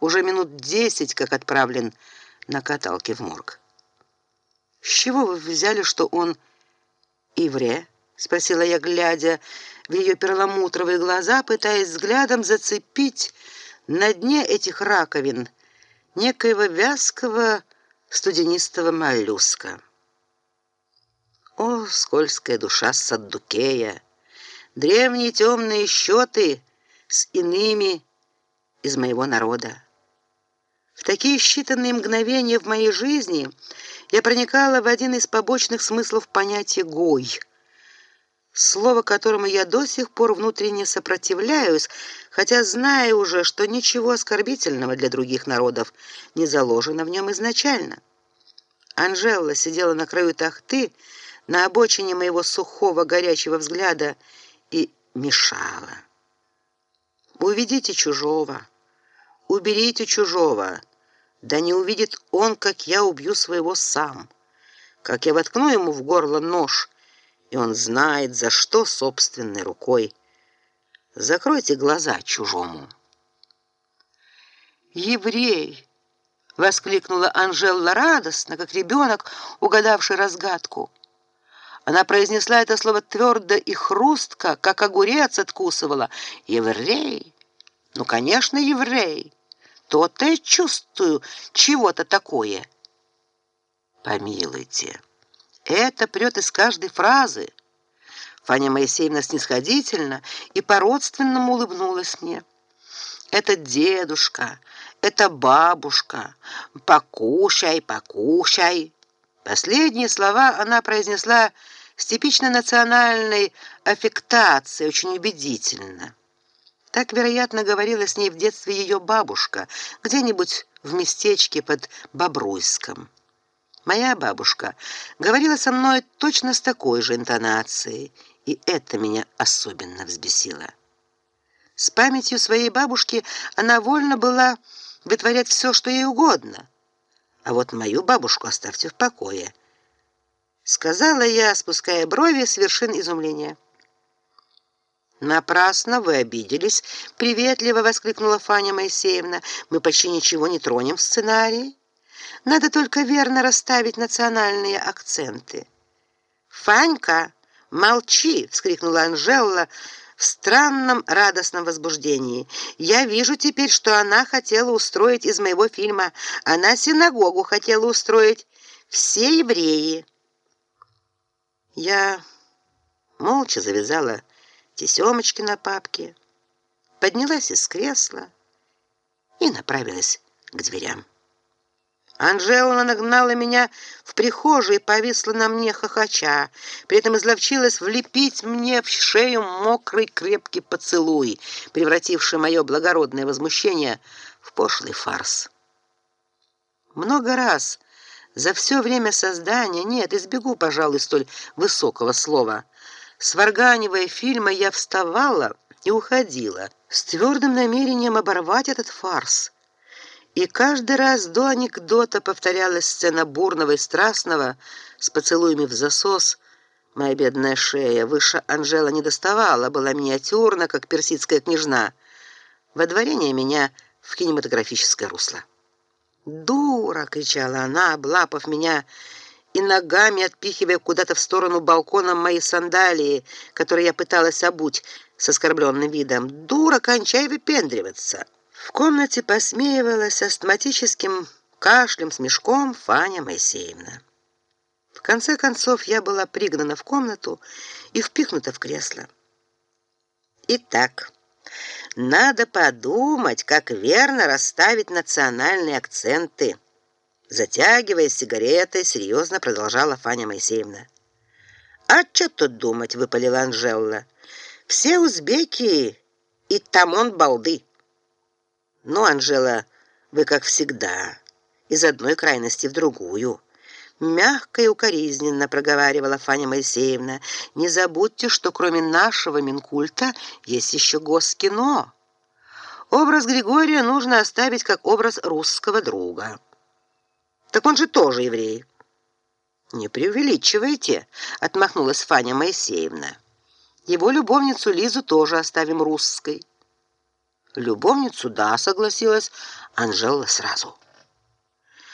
уже минут десять как отправлен на каталке в морг. С чего вы взяли, что он еврей? спросила я, глядя в ее перламутровые глаза, пытаясь взглядом зацепить на дне этих раковин некоего вязкого студенистого моллюска. О, скользкая душа Саддукея, древние темные счеты с иными из моего народа. В такие считанные мгновения в моей жизни я проникала в один из побочных смыслов понятия гой, слово которому я до сих пор внутренне сопротивляюсь, хотя знаю уже, что ничего оскорбительного для других народов не заложено в нем изначально. Анжела сидела на краю тахты, на обочине моего сухого горячего взгляда и мешала. Уведите чужого. Уберите чужого. Да не увидит он, как я убью своего сам. Как я воткну ему в горло нож, и он знает, за что собственной рукой. Закройте глаза чужому. Еврей, воскликнула Анжела радостно, как ребенок, угадавший разгадку. Она произнесла это слово твердо и хрустко, как огурец откусывала. Еврей. Ну, конечно, еврей то-то я чувствую чего-то такое. Помилуйте. Это прёт из каждой фразы. Фаня Моисеевна снисходительно и по-родственному улыбнулась мне. Это дедушка, это бабушка. Покушай, покушай. Последние слова она произнесла с типичной национальной аффектацией, очень убедительно. Так, вероятно, говорила с ней в детстве ее бабушка, где-нибудь в местечке под Бобруйском. Моя бабушка говорила со мной точно с такой же интонацией, и это меня особенно взбесило. С памятью своей бабушки она вольна была вытворять все, что ей угодно. А вот мою бабушку оставьте в покое, сказала я, спуская брови с вершин изумления. Напрасно вы обиделись, приветливо воскликнула Фаня Моисеевна. Мы почти ничего не тронем в сценарии. Надо только верно расставить национальные акценты. Фанька, молчи, вскрикнула Анжела в странном радостном возбуждении. Я вижу теперь, что она хотела устроить из моего фильма, она синагогу хотела устроить все евреи. Я молча завязала тесемочки на папке, поднялась из кресла и направилась к дверям. Анжела нагнала меня в прихожей и повисла на мне хохоча, при этом изловчилась влепить мне в шею мокрый крепкий поцелуй, превративший мое благородное возмущение в пошлый фарс. Много раз за все время создания, нет, избегу, пожалуй, столь высокого слова, Сварганивая фильмы, я вставала и уходила с твердым намерением оборвать этот фарс. И каждый раз до анекдота повторялась сцена бурного и страстного с поцелуями в засос. Моя бедная шея выше Анжела не доставала, была миниатюрна, как персидская княжна. Водворение меня в кинематографическое русло. "Дура!" кричала она, облапав меня и ногами отпихивая куда-то в сторону балкона мои сандалии, которые я пыталась обуть с оскорбленным видом. Дура, кончай выпендриваться. В комнате посмеивалась астматическим кашлем, смешком Фаня Моисеевна. В конце концов я была пригнана в комнату и впихнута в кресло. Итак, надо подумать, как верно расставить национальные акценты затягиваясь сигаретой, серьезно продолжала Фаня Моисеевна. А что тут думать, выпалила Анжела. Все узбеки и тамон балды. Ну, Анжела, вы как всегда, из одной крайности в другую. Мягко и укоризненно проговаривала Фаня Моисеевна. Не забудьте, что кроме нашего Минкульта есть еще Госкино. Образ Григория нужно оставить как образ русского друга. Так он же тоже еврей. Не преувеличивайте, отмахнулась Фаня Моисеевна. Его любовницу Лизу тоже оставим русской. Любовницу, да, согласилась Анжела сразу.